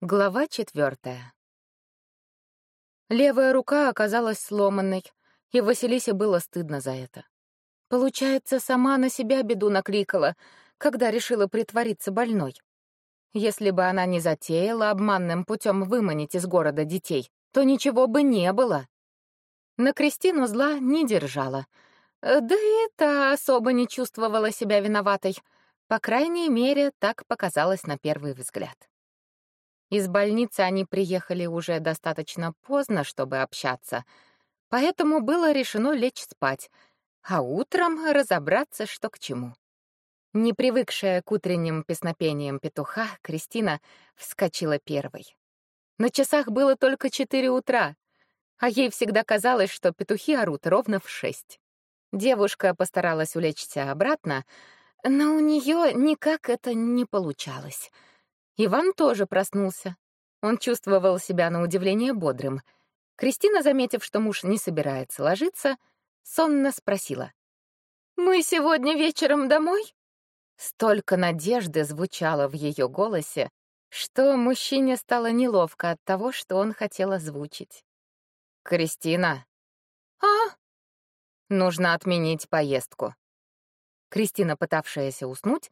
Глава четвертая. Левая рука оказалась сломанной, и Василисе было стыдно за это. Получается, сама на себя беду накликала, когда решила притвориться больной. Если бы она не затеяла обманным путем выманить из города детей, то ничего бы не было. На Кристину зла не держала. Да и та особо не чувствовала себя виноватой. По крайней мере, так показалось на первый взгляд. Из больницы они приехали уже достаточно поздно, чтобы общаться, поэтому было решено лечь спать, а утром разобраться, что к чему. Не привыкшая к утренним песнопениям петуха, Кристина вскочила первой. На часах было только четыре утра, а ей всегда казалось, что петухи орут ровно в шесть. Девушка постаралась улечься обратно, но у нее никак это не получалось — Иван тоже проснулся. Он чувствовал себя на удивление бодрым. Кристина, заметив, что муж не собирается ложиться, сонно спросила. «Мы сегодня вечером домой?» Столько надежды звучало в ее голосе, что мужчине стало неловко от того, что он хотел озвучить. «Кристина!» «А?» «Нужно отменить поездку». Кристина, пытавшаяся уснуть,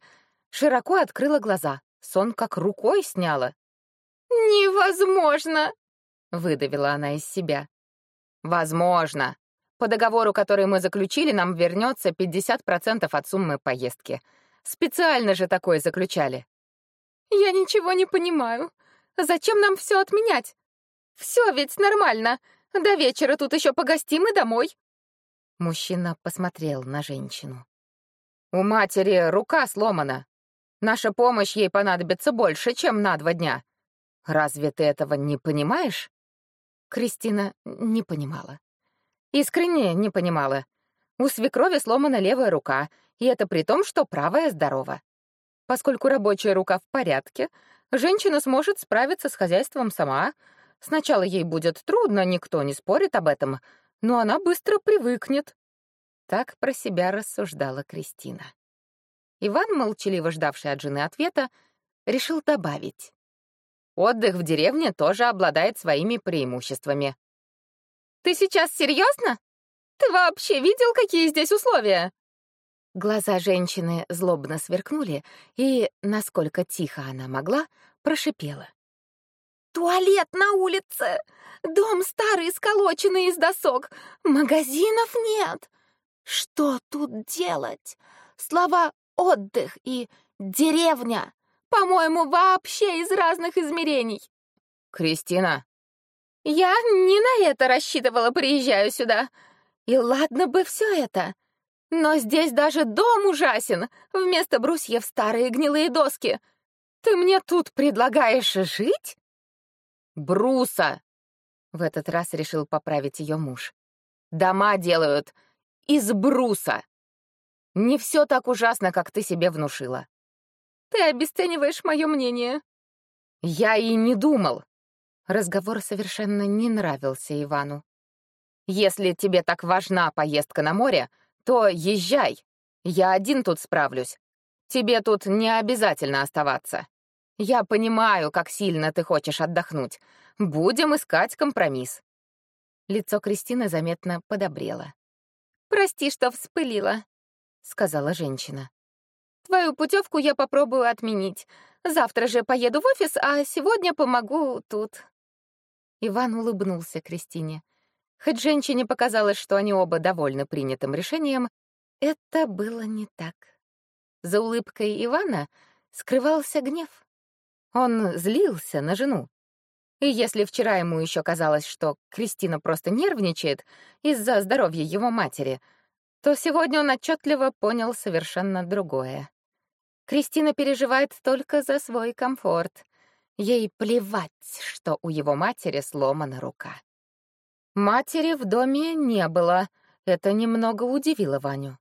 широко открыла глаза. Сон как рукой сняла. «Невозможно!» — выдавила она из себя. «Возможно. По договору, который мы заключили, нам вернется 50% от суммы поездки. Специально же такое заключали». «Я ничего не понимаю. Зачем нам все отменять? Все ведь нормально. До вечера тут еще погостим и домой». Мужчина посмотрел на женщину. «У матери рука сломана. Наша помощь ей понадобится больше, чем на два дня. Разве ты этого не понимаешь?» Кристина не понимала. Искренне не понимала. У свекрови сломана левая рука, и это при том, что правая здорова. Поскольку рабочая рука в порядке, женщина сможет справиться с хозяйством сама. Сначала ей будет трудно, никто не спорит об этом, но она быстро привыкнет. Так про себя рассуждала Кристина. Иван, молчаливо ждавший от жены ответа, решил добавить. Отдых в деревне тоже обладает своими преимуществами. «Ты сейчас серьезно? Ты вообще видел, какие здесь условия?» Глаза женщины злобно сверкнули, и, насколько тихо она могла, прошипела. «Туалет на улице! Дом старый, сколоченный из досок! Магазинов нет! Что тут делать? Слова отдых и деревня. По-моему, вообще из разных измерений. Кристина. Я не на это рассчитывала, приезжаю сюда. И ладно бы все это. Но здесь даже дом ужасен. Вместо брусьев старые гнилые доски. Ты мне тут предлагаешь жить? Бруса. В этот раз решил поправить ее муж. Дома делают из бруса. Не все так ужасно, как ты себе внушила. Ты обесцениваешь мое мнение. Я и не думал. Разговор совершенно не нравился Ивану. Если тебе так важна поездка на море, то езжай. Я один тут справлюсь. Тебе тут не обязательно оставаться. Я понимаю, как сильно ты хочешь отдохнуть. Будем искать компромисс. Лицо Кристины заметно подобрело. Прости, что вспылила сказала женщина. Твою путевку я попробую отменить. Завтра же поеду в офис, а сегодня помогу тут. Иван улыбнулся Кристине. Хоть женщине показалось, что они оба довольны принятым решением, это было не так. За улыбкой Ивана скрывался гнев. Он злился на жену. И если вчера ему еще казалось, что Кристина просто нервничает из-за здоровья его матери — то сегодня он отчетливо понял совершенно другое. Кристина переживает только за свой комфорт. Ей плевать, что у его матери сломана рука. Матери в доме не было. Это немного удивило Ваню.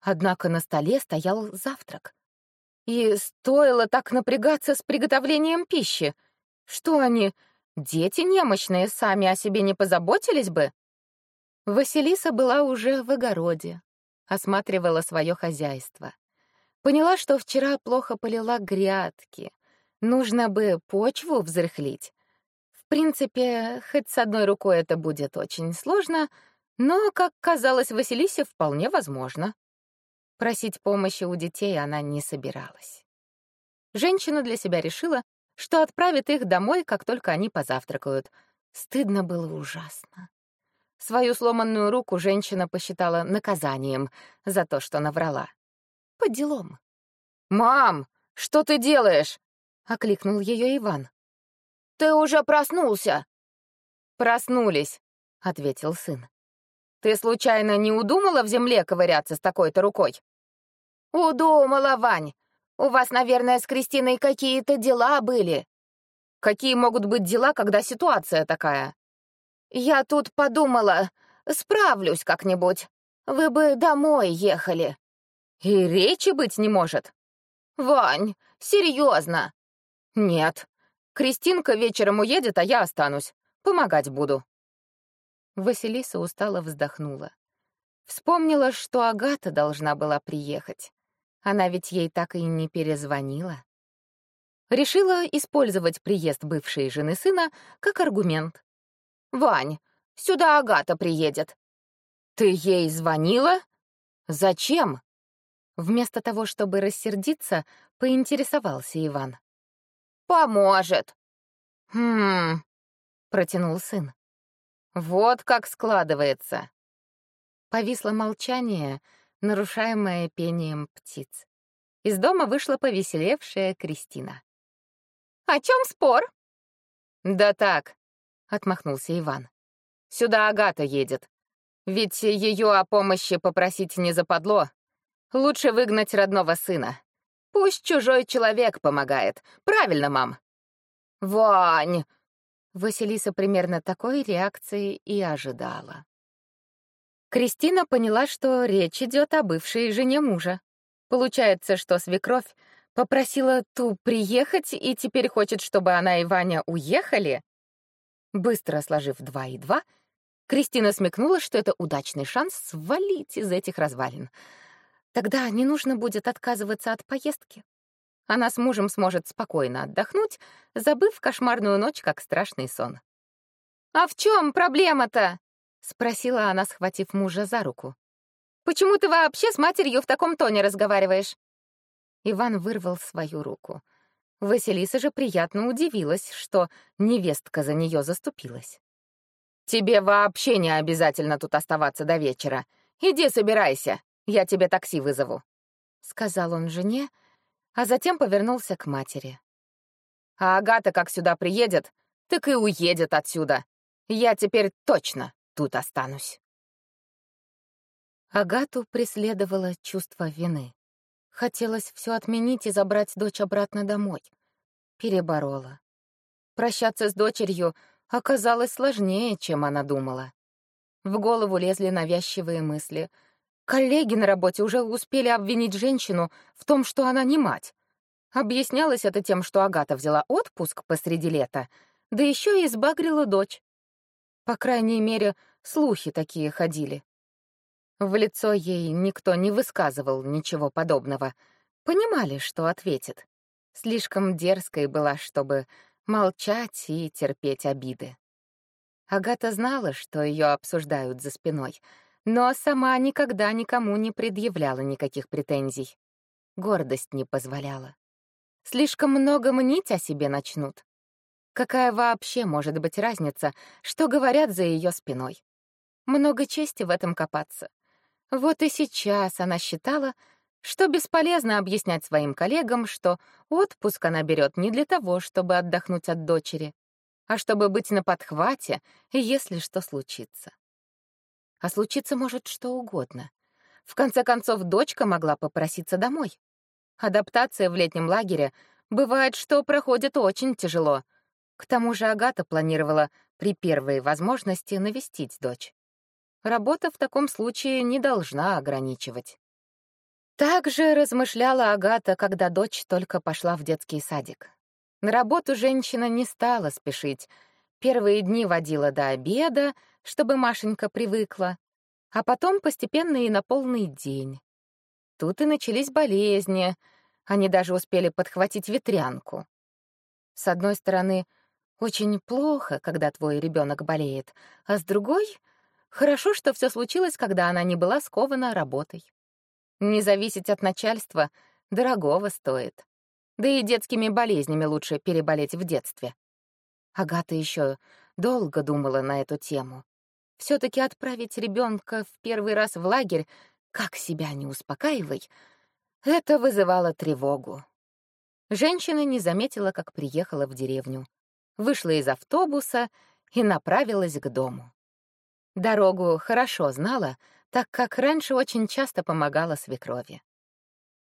Однако на столе стоял завтрак. И стоило так напрягаться с приготовлением пищи. Что они, дети немощные, сами о себе не позаботились бы? Василиса была уже в огороде, осматривала свое хозяйство. Поняла, что вчера плохо полила грядки. нужно бы почву взрыхлить. В принципе, хоть с одной рукой это будет очень сложно, но, как казалось Василисе, вполне возможно. Просить помощи у детей она не собиралась. Женщина для себя решила, что отправит их домой, как только они позавтракают. Стыдно было ужасно. Свою сломанную руку женщина посчитала наказанием за то, что наврала. По делам. «Мам, что ты делаешь?» — окликнул ее Иван. «Ты уже проснулся!» «Проснулись», — ответил сын. «Ты случайно не удумала в земле ковыряться с такой-то рукой?» «Удумала, Вань. У вас, наверное, с Кристиной какие-то дела были». «Какие могут быть дела, когда ситуация такая?» «Я тут подумала, справлюсь как-нибудь. Вы бы домой ехали». «И речи быть не может». «Вань, серьезно?» «Нет. Кристинка вечером уедет, а я останусь. Помогать буду». Василиса устало вздохнула. Вспомнила, что Агата должна была приехать. Она ведь ей так и не перезвонила. Решила использовать приезд бывшей жены сына как аргумент. «Вань, сюда Агата приедет». «Ты ей звонила? Зачем?» Вместо того, чтобы рассердиться, поинтересовался Иван. «Поможет». «Хм...» — протянул сын. «Вот как складывается». Повисло молчание, нарушаемое пением птиц. Из дома вышла повеселевшая Кристина. «О чем спор?» «Да так, — отмахнулся Иван. «Сюда Агата едет. Ведь ее о помощи попросить не западло. Лучше выгнать родного сына. Пусть чужой человек помогает. Правильно, мам?» «Вань!» Василиса примерно такой реакции и ожидала. Кристина поняла, что речь идет о бывшей жене мужа. Получается, что свекровь попросила ту приехать и теперь хочет, чтобы она и Ваня уехали? Быстро сложив два и два, Кристина смекнула, что это удачный шанс свалить из этих развалин. Тогда не нужно будет отказываться от поездки. Она с мужем сможет спокойно отдохнуть, забыв кошмарную ночь как страшный сон. «А в чем проблема-то?» — спросила она, схватив мужа за руку. «Почему ты вообще с матерью в таком тоне разговариваешь?» Иван вырвал свою руку — Василиса же приятно удивилась, что невестка за нее заступилась. «Тебе вообще не обязательно тут оставаться до вечера. Иди собирайся, я тебе такси вызову», — сказал он жене, а затем повернулся к матери. «А Агата как сюда приедет, так и уедет отсюда. Я теперь точно тут останусь». Агату преследовало чувство вины. Хотелось все отменить и забрать дочь обратно домой. Переборола. Прощаться с дочерью оказалось сложнее, чем она думала. В голову лезли навязчивые мысли. Коллеги на работе уже успели обвинить женщину в том, что она не мать. Объяснялось это тем, что Агата взяла отпуск посреди лета, да еще и избагрила дочь. По крайней мере, слухи такие ходили. В лицо ей никто не высказывал ничего подобного. Понимали, что ответит. Слишком дерзкой была, чтобы молчать и терпеть обиды. Агата знала, что ее обсуждают за спиной, но сама никогда никому не предъявляла никаких претензий. Гордость не позволяла. Слишком много мнить о себе начнут. Какая вообще может быть разница, что говорят за ее спиной? Много чести в этом копаться. Вот и сейчас она считала, что бесполезно объяснять своим коллегам, что отпуск она берет не для того, чтобы отдохнуть от дочери, а чтобы быть на подхвате, если что случится. А случиться может что угодно. В конце концов, дочка могла попроситься домой. Адаптация в летнем лагере бывает, что проходит очень тяжело. К тому же Агата планировала при первой возможности навестить дочь. Работа в таком случае не должна ограничивать. Так же размышляла Агата, когда дочь только пошла в детский садик. На работу женщина не стала спешить. Первые дни водила до обеда, чтобы Машенька привыкла, а потом постепенно и на полный день. Тут и начались болезни. Они даже успели подхватить ветрянку. С одной стороны, очень плохо, когда твой ребенок болеет, а с другой — хорошо, что все случилось, когда она не была скована работой. Не зависеть от начальства дорогого стоит. Да и детскими болезнями лучше переболеть в детстве. Агата еще долго думала на эту тему. все таки отправить ребенка в первый раз в лагерь, как себя не успокаивай, это вызывало тревогу. Женщина не заметила, как приехала в деревню. Вышла из автобуса и направилась к дому. Дорогу хорошо знала, так как раньше очень часто помогала свекрови.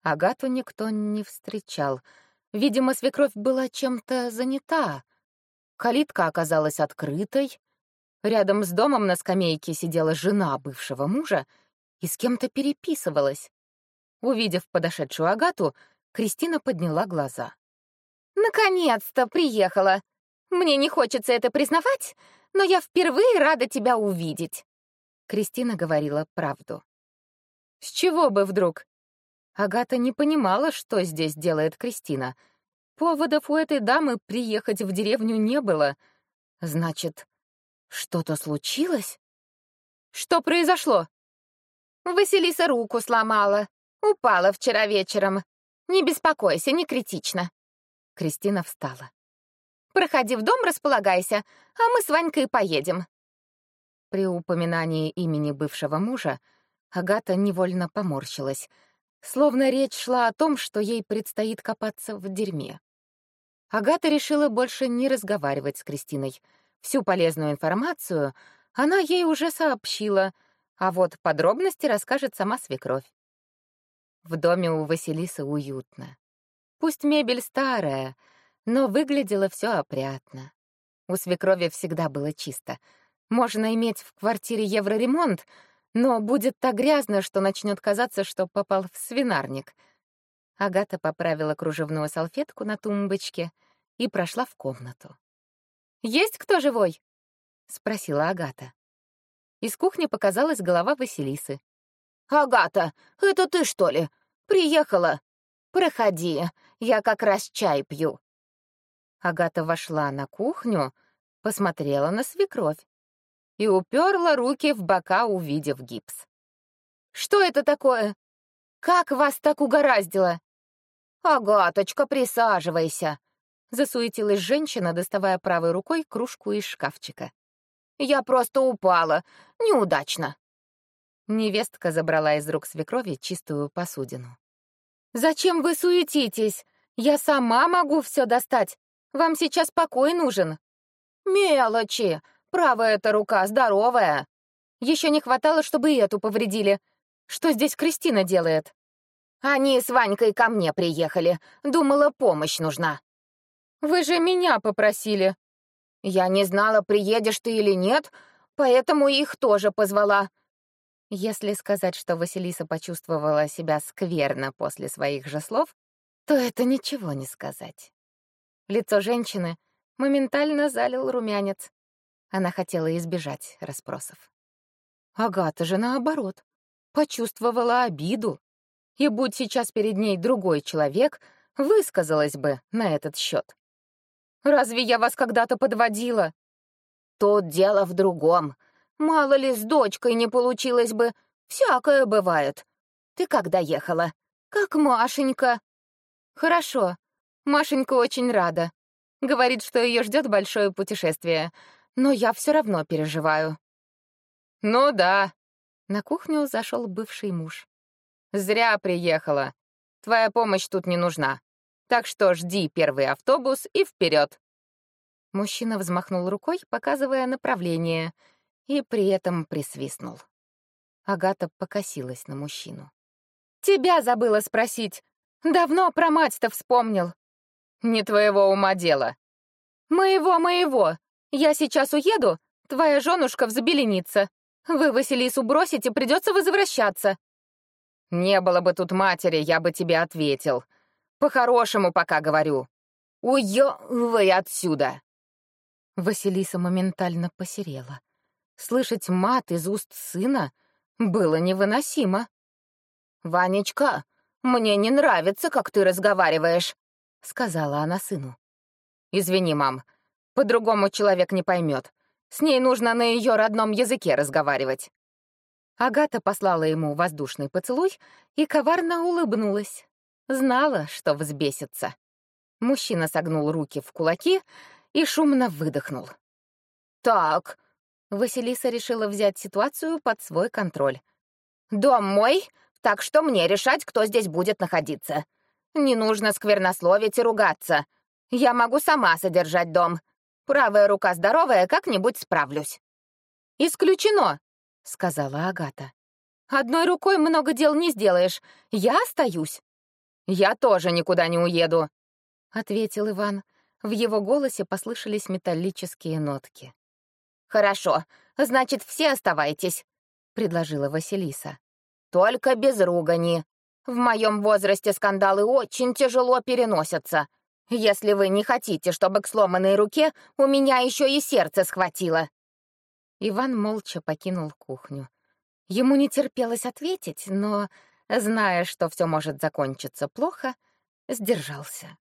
Агату никто не встречал. Видимо, свекровь была чем-то занята. Калитка оказалась открытой. Рядом с домом на скамейке сидела жена бывшего мужа и с кем-то переписывалась. Увидев подошедшую Агату, Кристина подняла глаза. «Наконец-то приехала! Мне не хочется это признавать, но я впервые рада тебя увидеть!» Кристина говорила правду. «С чего бы вдруг?» Агата не понимала, что здесь делает Кристина. Поводов у этой дамы приехать в деревню не было. Значит, что-то случилось? Что произошло? Василиса руку сломала. Упала вчера вечером. Не беспокойся, не критично. Кристина встала. Проходи в дом, располагайся, а мы с Ванькой поедем. При упоминании имени бывшего мужа Агата невольно поморщилась, словно речь шла о том, что ей предстоит копаться в дерьме. Агата решила больше не разговаривать с Кристиной. Всю полезную информацию она ей уже сообщила, а вот подробности расскажет сама свекровь. В доме у Василисы уютно. Пусть мебель старая, но выглядело все опрятно. У свекрови всегда было чисто. Можно иметь в квартире евроремонт, но будет так грязно, что начнет казаться, что попал в свинарник. Агата поправила кружевную салфетку на тумбочке и прошла в комнату. «Есть кто живой?» — спросила Агата. Из кухни показалась голова Василисы. «Агата, это ты, что ли? Приехала? Проходи, я как раз чай пью». Агата вошла на кухню, посмотрела на свекровь и уперла руки в бока, увидев гипс. «Что это такое? Как вас так угораздило?» «Агаточка, присаживайся», — засуетилась женщина, доставая правой рукой кружку из шкафчика. «Я просто упала. Неудачно». Невестка забрала из рук свекрови чистую посудину. «Зачем вы суетитесь? Я сама могу все достать. Вам сейчас покой нужен». «Мелочи. Правая эта рука здоровая. Еще не хватало, чтобы и эту повредили. Что здесь Кристина делает?» «Они с Ванькой ко мне приехали. Думала, помощь нужна». «Вы же меня попросили». «Я не знала, приедешь ты или нет, поэтому их тоже позвала. Если сказать, что Василиса почувствовала себя скверно после своих же слов, то это ничего не сказать. Лицо женщины моментально залил румянец. Она хотела избежать расспросов. Агата же, наоборот, почувствовала обиду. И будь сейчас перед ней другой человек, высказалась бы на этот счет. «Разве я вас когда-то подводила?» «Тут дело в другом. Мало ли, с дочкой не получилось бы. Всякое бывает. Ты когда ехала? Как Машенька? Хорошо. Машенька очень рада. Говорит, что ее ждет большое путешествие. Но я все равно переживаю. Ну да. На кухню зашел бывший муж. Зря приехала. Твоя помощь тут не нужна. Так что жди первый автобус и вперед. Мужчина взмахнул рукой, показывая направление — и при этом присвистнул. Агата покосилась на мужчину. «Тебя забыла спросить. Давно про мать-то вспомнил». «Не твоего ума дело». «Моего, моего. Я сейчас уеду, твоя женушка взбеленится. Вы Василису бросите, придется возвращаться». «Не было бы тут матери, я бы тебе ответил. По-хорошему пока говорю. Уёвай отсюда!» Василиса моментально посерела. Слышать мат из уст сына было невыносимо. «Ванечка, мне не нравится, как ты разговариваешь», — сказала она сыну. Извини, мам. По-другому человек не поймет. С ней нужно на ее родном языке разговаривать. Агата послала ему воздушный поцелуй и коварно улыбнулась. Знала, что взбесится. Мужчина согнул руки в кулаки и шумно выдохнул. «Так...» — Василиса решила взять ситуацию под свой контроль. «Дом мой, так что мне решать, кто здесь будет находиться. Не нужно сквернословить и ругаться. Я могу сама содержать дом. Правая рука здоровая, как-нибудь справлюсь». «Исключено!» — сказала Агата. «Одной рукой много дел не сделаешь. Я остаюсь». «Я тоже никуда не уеду», — ответил Иван. В его голосе послышались металлические нотки. «Хорошо, значит, все оставайтесь», — предложила Василиса. «Только без ругани. В моем возрасте скандалы очень тяжело переносятся. Если вы не хотите, чтобы к сломанной руке у меня еще и сердце схватило». Иван молча покинул кухню. Ему не терпелось ответить, но, зная, что все может закончиться плохо, сдержался.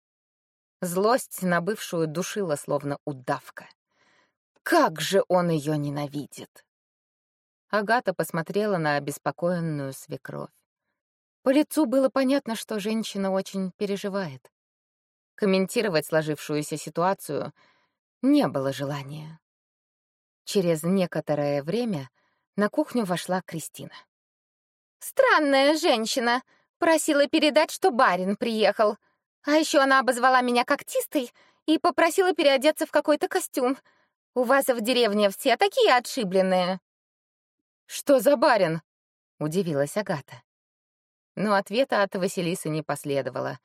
Злость на бывшую душила, словно удавка. Как же он ее ненавидит! Агата посмотрела на обеспокоенную свекровь. По лицу было понятно, что женщина очень переживает. Комментировать сложившуюся ситуацию не было желания. Через некоторое время на кухню вошла Кристина. «Странная женщина. Просила передать, что барин приехал. А еще она обозвала меня когтистой и попросила переодеться в какой-то костюм. У вас в деревне все такие отшибленные». «Что за барин?» — удивилась Агата. Но ответа от Василисы не последовало.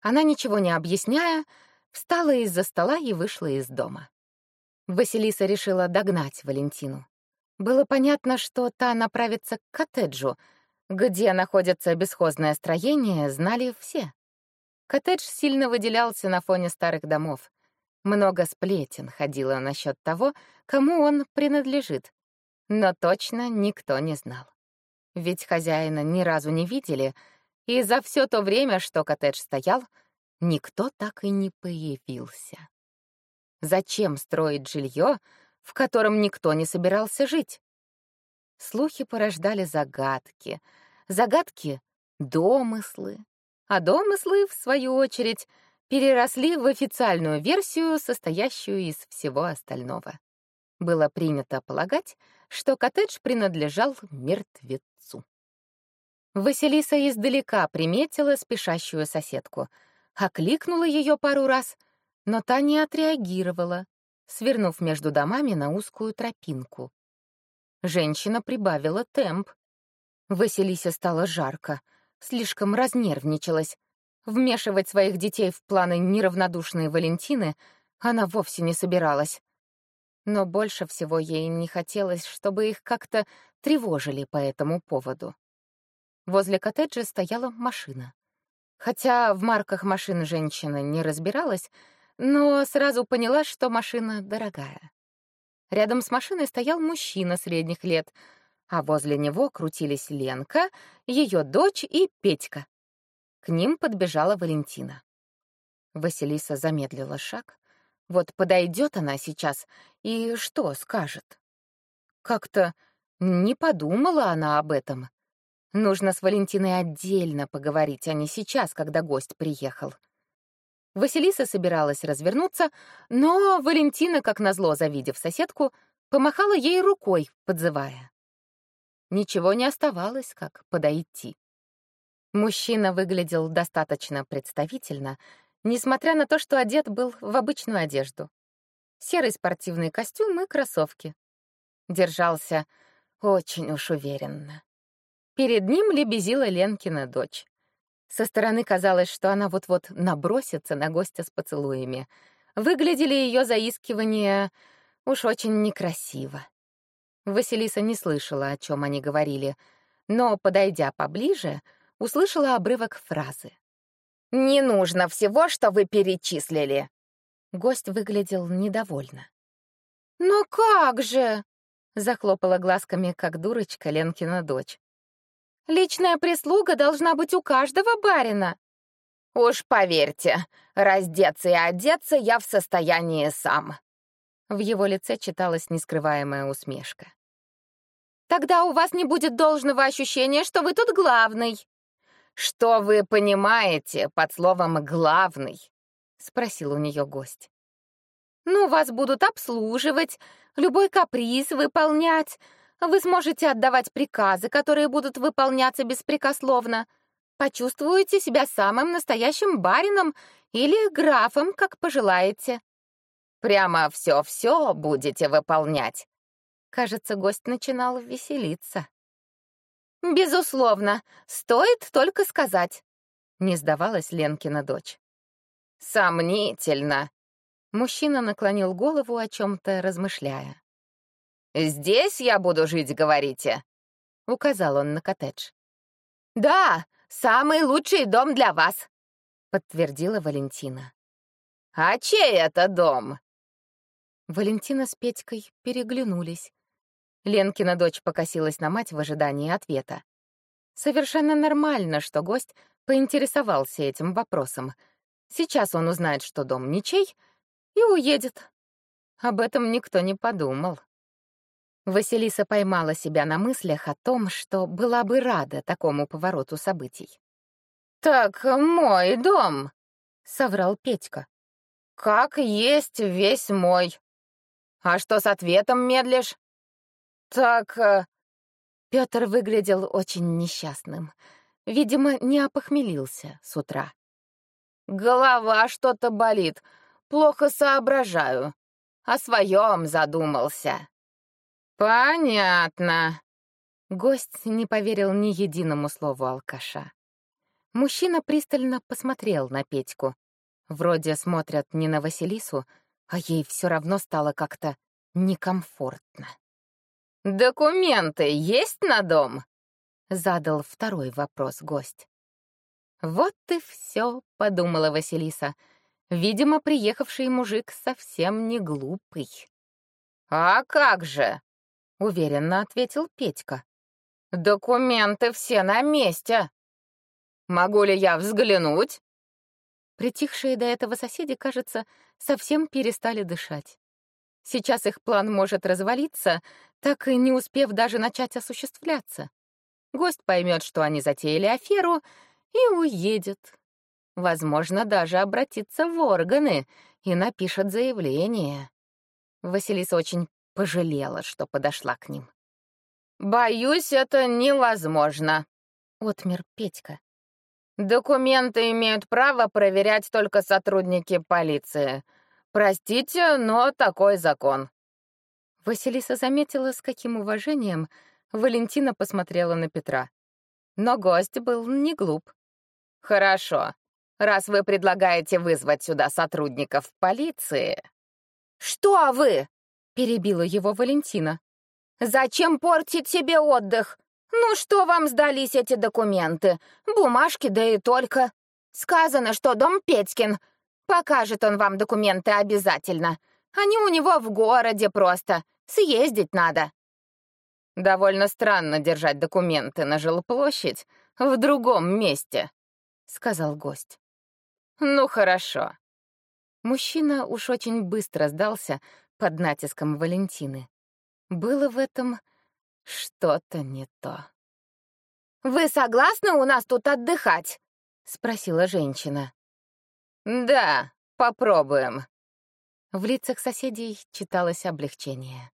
Она, ничего не объясняя, встала из-за стола и вышла из дома. Василиса решила догнать Валентину. Было понятно, что та направится к коттеджу, где находится бесхозное строение, знали все. Коттедж сильно выделялся на фоне старых домов. Много сплетен ходило насчет того, кому он принадлежит. Но точно никто не знал. Ведь хозяина ни разу не видели, и за все то время, что коттедж стоял, никто так и не появился. Зачем строить жилье, в котором никто не собирался жить? Слухи порождали загадки, загадки — домыслы, а домыслы, в свою очередь, переросли в официальную версию, состоящую из всего остального. Было принято полагать, что коттедж принадлежал мертвецу. Василиса издалека приметила спешащую соседку, окликнула ее пару раз, но та не отреагировала, свернув между домами на узкую тропинку. Женщина прибавила темп. Василисе стало жарко, слишком разнервничалась. Вмешивать своих детей в планы неравнодушной Валентины она вовсе не собиралась. Но больше всего ей не хотелось, чтобы их как-то тревожили по этому поводу. Возле коттеджа стояла машина. Хотя в марках машин женщина не разбиралась, но сразу поняла, что машина дорогая. Рядом с машиной стоял мужчина средних лет, а возле него крутились Ленка, ее дочь и Петька. К ним подбежала Валентина. Василиса замедлила шаг. Вот подойдет она сейчас и что скажет? Как-то не подумала она об этом. Нужно с Валентиной отдельно поговорить, а не сейчас, когда гость приехал. Василиса собиралась развернуться, но Валентина, как назло завидев соседку, помахала ей рукой, подзывая. Ничего не оставалось, как подойти. Мужчина выглядел достаточно представительно, несмотря на то, что одет был в обычную одежду. Серый спортивный костюм и кроссовки. Держался очень уж уверенно. Перед ним лебезила Ленкина дочь. Со стороны казалось, что она вот-вот набросится на гостя с поцелуями. Выглядели ее заискивания уж очень некрасиво. Василиса не слышала, о чем они говорили, но, подойдя поближе, услышала обрывок фразы. «Не нужно всего, что вы перечислили!» Гость выглядел недовольно. «Но как же!» — захлопала глазками, как дурочка, Ленкина дочь. Личная прислуга должна быть у каждого барина. Уж поверьте, раздеться и одеться я в состоянии сам. В его лице читалась нескрываемая усмешка. Тогда у вас не будет должного ощущения, что вы тут главный. Что вы понимаете под словом главный? спросил у нее гость. Ну, вас будут обслуживать, любой каприз выполнять. Вы сможете отдавать приказы, которые будут выполняться беспрекословно. Почувствуете себя самым настоящим барином или графом, как пожелаете. Прямо все-все будете выполнять. Кажется, гость начинал веселиться. Безусловно, стоит только сказать. Не сдавалась Ленкина дочь. Сомнительно. Мужчина наклонил голову, о чем-то размышляя. «Здесь я буду жить, говорите?» — указал он на коттедж. «Да, самый лучший дом для вас», — подтвердила Валентина. «А чей это дом?» Валентина с Петькой переглянулись. Ленкина дочь покосилась на мать в ожидании ответа. Совершенно нормально, что гость поинтересовался этим вопросом. Сейчас он узнает, что дом ничей, и уедет. Об этом никто не подумал. Василиса поймала себя на мыслях о том, что была бы рада такому повороту событий. «Так мой дом», — соврал Петька. «Как есть весь мой. А что с ответом медлишь?» «Так...» э, Пётр выглядел очень несчастным. Видимо, не опохмелился с утра. «Голова что-то болит. Плохо соображаю. О своем задумался». «Понятно». Гость не поверил ни единому слову алкаша. Мужчина пристально посмотрел на Петьку. Вроде смотрят не на Василису, а ей все равно стало как-то некомфортно. «Документы есть на дом?» — задал второй вопрос гость. «Вот и все», — подумала Василиса. «Видимо, приехавший мужик совсем не глупый». «А как же?» — уверенно ответил Петька. «Документы все на месте. Могу ли я взглянуть?» Притихшие до этого соседи, кажется, совсем перестали дышать. Сейчас их план может развалиться, так и не успев даже начать осуществляться. Гость поймет, что они затеяли аферу, и уедет. Возможно, даже обратится в органы и напишет заявление. Василиса очень пожалела, что подошла к ним. «Боюсь, это невозможно», — отмер Петька. «Документы имеют право проверять только сотрудники полиции. Простите, но такой закон». Василиса заметила, с каким уважением Валентина посмотрела на Петра. Но гость был не глуп. «Хорошо. Раз вы предлагаете вызвать сюда сотрудников полиции...» «Что вы?» перебила его Валентина. Зачем портить себе отдых? Ну что вам сдались эти документы? Бумажки, да и только. Сказано, что дом Петькин. Покажет он вам документы обязательно. Они у него в городе просто. Съездить надо. Довольно странно держать документы на жилплощадь в другом месте, сказал гость. Ну хорошо. Мужчина уж очень быстро сдался, под натиском Валентины. Было в этом что-то не то. «Вы согласны у нас тут отдыхать?» — спросила женщина. «Да, попробуем». В лицах соседей читалось облегчение.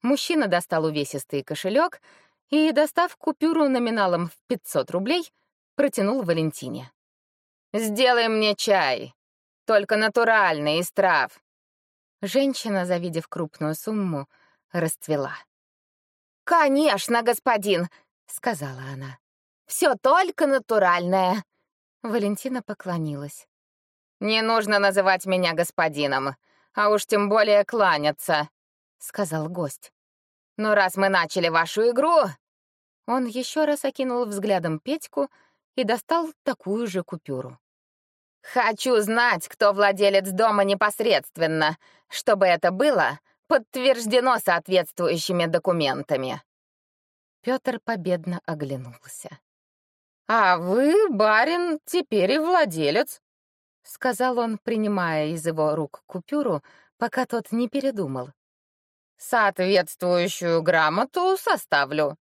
Мужчина достал увесистый кошелек и, достав купюру номиналом в 500 рублей, протянул Валентине. «Сделай мне чай, только натуральный, из трав. Женщина, завидев крупную сумму, расцвела. «Конечно, господин!» — сказала она. «Все только натуральное!» Валентина поклонилась. «Не нужно называть меня господином, а уж тем более кланяться», — сказал гость. «Но раз мы начали вашу игру...» Он еще раз окинул взглядом Петьку и достал такую же купюру. Хочу знать, кто владелец дома непосредственно, чтобы это было подтверждено соответствующими документами. Пётр победно оглянулся. «А вы, барин, теперь и владелец», — сказал он, принимая из его рук купюру, пока тот не передумал. «Соответствующую грамоту составлю».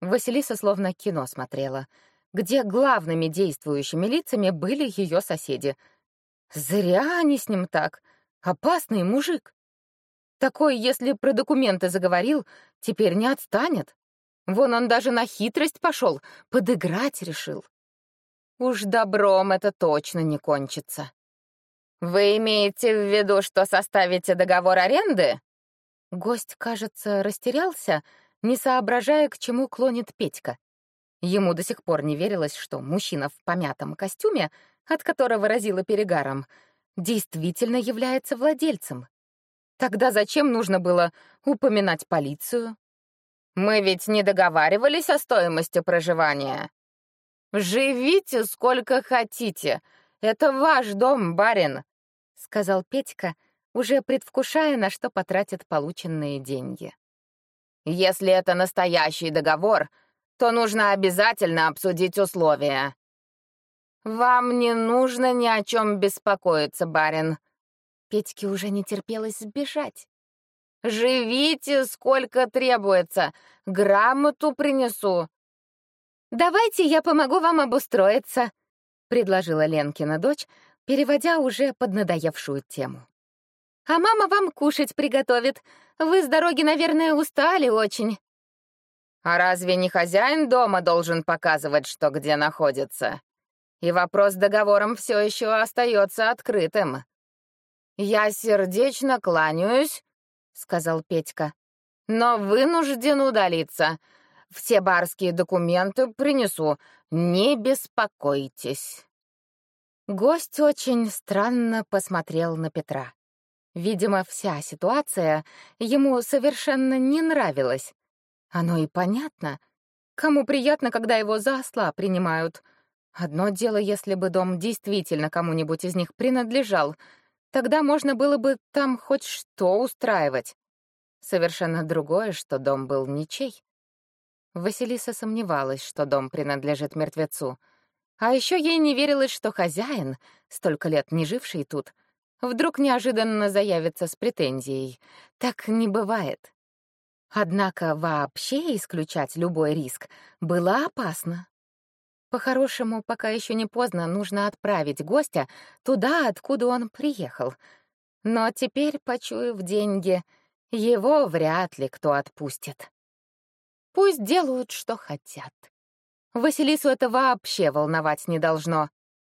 Василиса словно кино смотрела, где главными действующими лицами были ее соседи. Зря они с ним так. Опасный мужик. Такой, если про документы заговорил, теперь не отстанет. Вон он даже на хитрость пошел, подыграть решил. Уж добром это точно не кончится. Вы имеете в виду, что составите договор аренды? Гость, кажется, растерялся, не соображая, к чему клонит Петька. Ему до сих пор не верилось, что мужчина в помятом костюме, от которого разило перегаром, действительно является владельцем. Тогда зачем нужно было упоминать полицию? Мы ведь не договаривались о стоимости проживания. Живите сколько хотите. Это ваш дом, барин, сказал Петька, уже предвкушая, на что потратит полученные деньги. Если это настоящий договор, то нужно обязательно обсудить условия. Вам не нужно ни о чем беспокоиться, барин. Петьке уже не терпелось сбежать. Живите сколько требуется. Грамоту принесу. Давайте я помогу вам обустроиться, предложила Ленкина дочь, переводя уже под надоевшую тему. А мама вам кушать приготовит. Вы с дороги, наверное, устали очень. А разве не хозяин дома должен показывать, что где находится? И вопрос с договором все еще остается открытым. Я сердечно кланяюсь — сказал Петька. «Но вынужден удалиться. Все барские документы принесу. Не беспокойтесь». Гость очень странно посмотрел на Петра. Видимо, вся ситуация ему совершенно не нравилась. Оно и понятно. Кому приятно, когда его за осла принимают. Одно дело, если бы дом действительно кому-нибудь из них принадлежал — Тогда можно было бы там хоть что устраивать. Совершенно другое, что дом был ничей. Василиса сомневалась, что дом принадлежит мертвецу. А еще ей не верилось, что хозяин, столько лет не живший тут, вдруг неожиданно заявится с претензией. Так не бывает. Однако вообще исключать любой риск было опасно. По-хорошему, пока еще не поздно, нужно отправить гостя туда, откуда он приехал. Но теперь, почуяв деньги, его вряд ли кто отпустит. Пусть делают, что хотят. Василису это вообще волновать не должно.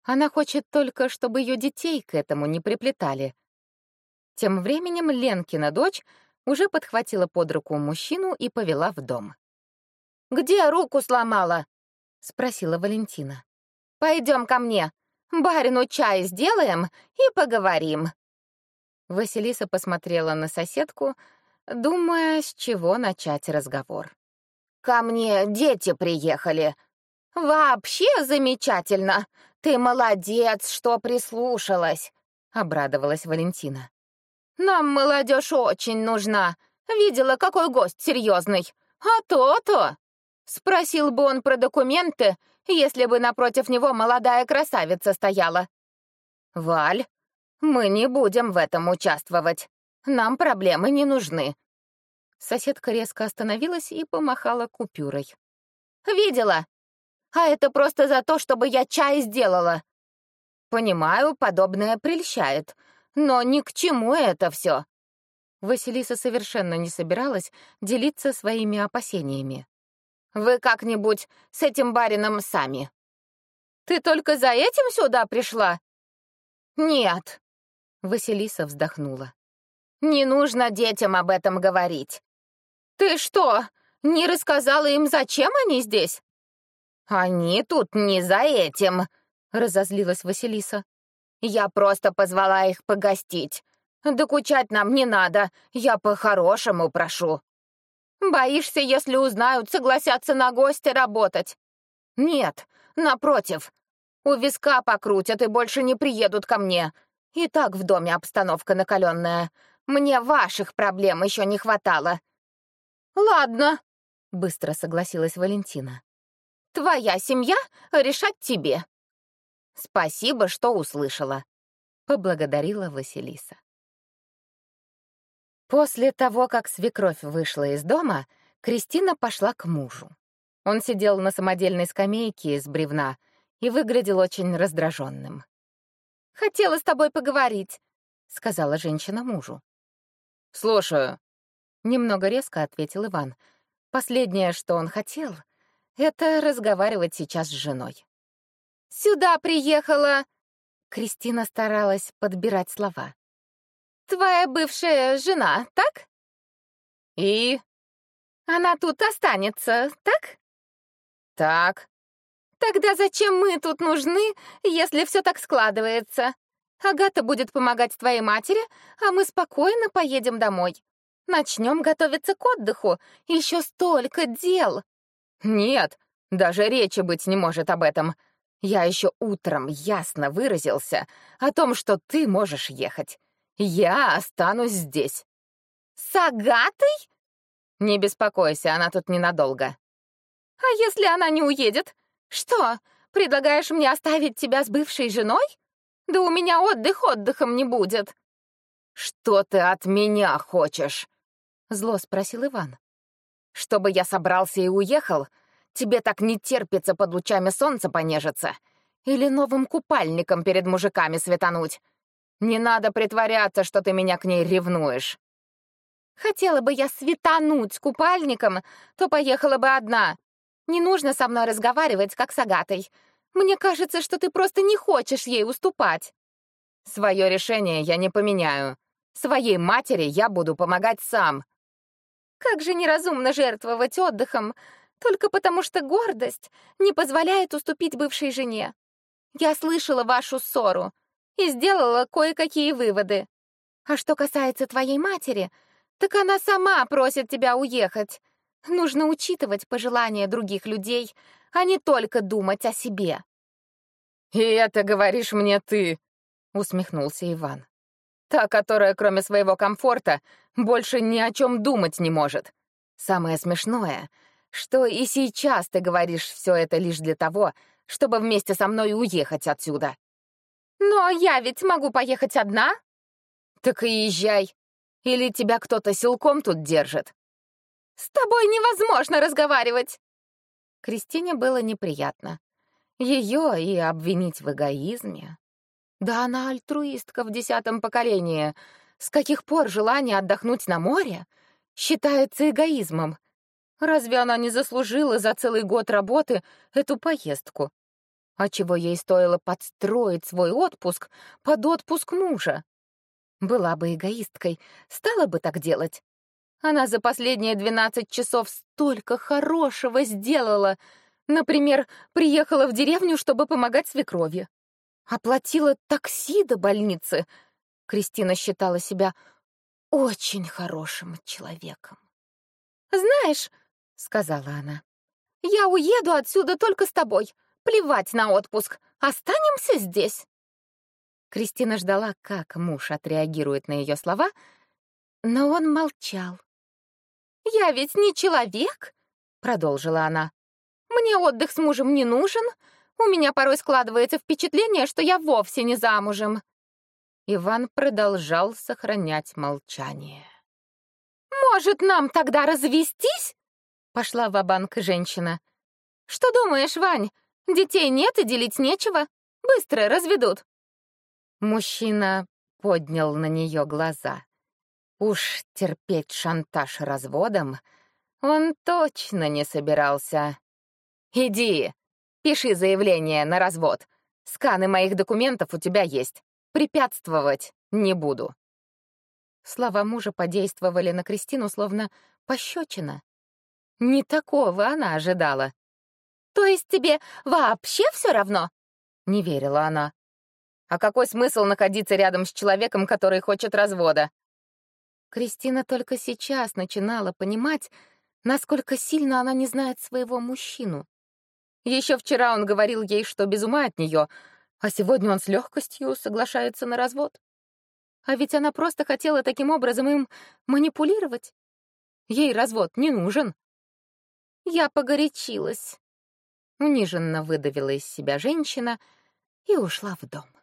Она хочет только, чтобы ее детей к этому не приплетали. Тем временем Ленкина дочь уже подхватила под руку мужчину и повела в дом. «Где руку сломала?» — спросила Валентина. «Пойдем ко мне. Барину чай сделаем и поговорим». Василиса посмотрела на соседку, думая, с чего начать разговор. «Ко мне дети приехали. Вообще замечательно. Ты молодец, что прислушалась», — обрадовалась Валентина. «Нам молодежь очень нужна. Видела, какой гость серьезный. А то-то!» Спросил бы он про документы, если бы напротив него молодая красавица стояла. «Валь, мы не будем в этом участвовать. Нам проблемы не нужны». Соседка резко остановилась и помахала купюрой. «Видела? А это просто за то, чтобы я чай сделала. Понимаю, подобное прельщает, но ни к чему это все. Василиса совершенно не собиралась делиться своими опасениями. Вы как-нибудь с этим барином сами. Ты только за этим сюда пришла? Нет. Василиса вздохнула. Не нужно детям об этом говорить. Ты что, не рассказала им, зачем они здесь? Они тут не за этим, разозлилась Василиса. Я просто позвала их погостить. Докучать нам не надо, я по-хорошему прошу. Боишься, если узнают, согласятся на гостя работать? Нет, напротив. У виска покрутят и больше не приедут ко мне. И так в доме обстановка накаленная. Мне ваших проблем еще не хватало. Ладно, быстро согласилась Валентина. Твоя семья решать тебе. Спасибо, что услышала, поблагодарила Василиса. После того, как свекровь вышла из дома, Кристина пошла к мужу. Он сидел на самодельной скамейке из бревна и выглядел очень раздраженным. «Хотела с тобой поговорить», — сказала женщина мужу. «Слушаю», — немного резко ответил Иван. Последнее, что он хотел, — это разговаривать сейчас с женой. «Сюда приехала...» Кристина старалась подбирать слова. «Твоя бывшая жена, так?» «И?» «Она тут останется, так?» «Так». «Тогда зачем мы тут нужны, если все так складывается? Агата будет помогать твоей матери, а мы спокойно поедем домой. Начнем готовиться к отдыху. Еще столько дел». «Нет, даже речи быть не может об этом. Я еще утром ясно выразился о том, что ты можешь ехать. Я останусь здесь». «С Агатой?» «Не беспокойся, она тут ненадолго». «А если она не уедет? Что, предлагаешь мне оставить тебя с бывшей женой? Да у меня отдых отдыхом не будет». «Что ты от меня хочешь?» — зло спросил Иван. «Чтобы я собрался и уехал? Тебе так не терпится под лучами солнца понежиться? Или новым купальником перед мужиками светануть? Не надо притворяться, что ты меня к ней ревнуешь». «Хотела бы я светануть купальником, то поехала бы одна. Не нужно со мной разговаривать, как с Агатой. Мне кажется, что ты просто не хочешь ей уступать». «Свое решение я не поменяю. Своей матери я буду помогать сам». «Как же неразумно жертвовать отдыхом, только потому что гордость не позволяет уступить бывшей жене. Я слышала вашу ссору и сделала кое-какие выводы. А что касается твоей матери, так она сама просит тебя уехать. Нужно учитывать пожелания других людей, а не только думать о себе. «И это говоришь мне ты», — усмехнулся Иван. «Та, которая, кроме своего комфорта, больше ни о чем думать не может. Самое смешное, что и сейчас ты говоришь все это лишь для того, чтобы вместе со мной уехать отсюда». «Но я ведь могу поехать одна?» «Так и езжай. Или тебя кто-то силком тут держит?» «С тобой невозможно разговаривать!» Кристине было неприятно. Ее и обвинить в эгоизме. Да она альтруистка в десятом поколении. С каких пор желание отдохнуть на море считается эгоизмом? Разве она не заслужила за целый год работы эту поездку? А чего ей стоило подстроить свой отпуск под отпуск мужа? Была бы эгоисткой, стала бы так делать. Она за последние 12 часов столько хорошего сделала. Например, приехала в деревню, чтобы помогать свекрови. Оплатила такси до больницы. Кристина считала себя очень хорошим человеком. «Знаешь», — сказала она, — «я уеду отсюда только с тобой. Плевать на отпуск. Останемся здесь». Кристина ждала, как муж отреагирует на ее слова, но он молчал. «Я ведь не человек», — продолжила она. «Мне отдых с мужем не нужен. У меня порой складывается впечатление, что я вовсе не замужем». Иван продолжал сохранять молчание. «Может, нам тогда развестись?» — пошла в банк женщина. «Что думаешь, Вань? Детей нет и делить нечего. Быстро разведут». Мужчина поднял на нее глаза. Уж терпеть шантаж разводом он точно не собирался. «Иди, пиши заявление на развод. Сканы моих документов у тебя есть. Препятствовать не буду». Слова мужа подействовали на Кристину словно пощечина. Не такого она ожидала. «То есть тебе вообще все равно?» — не верила она. «А какой смысл находиться рядом с человеком, который хочет развода?» Кристина только сейчас начинала понимать, насколько сильно она не знает своего мужчину. Еще вчера он говорил ей, что без ума от нее, а сегодня он с легкостью соглашается на развод. А ведь она просто хотела таким образом им манипулировать. Ей развод не нужен. Я погорячилась. униженно выдавила из себя женщина и ушла в дом.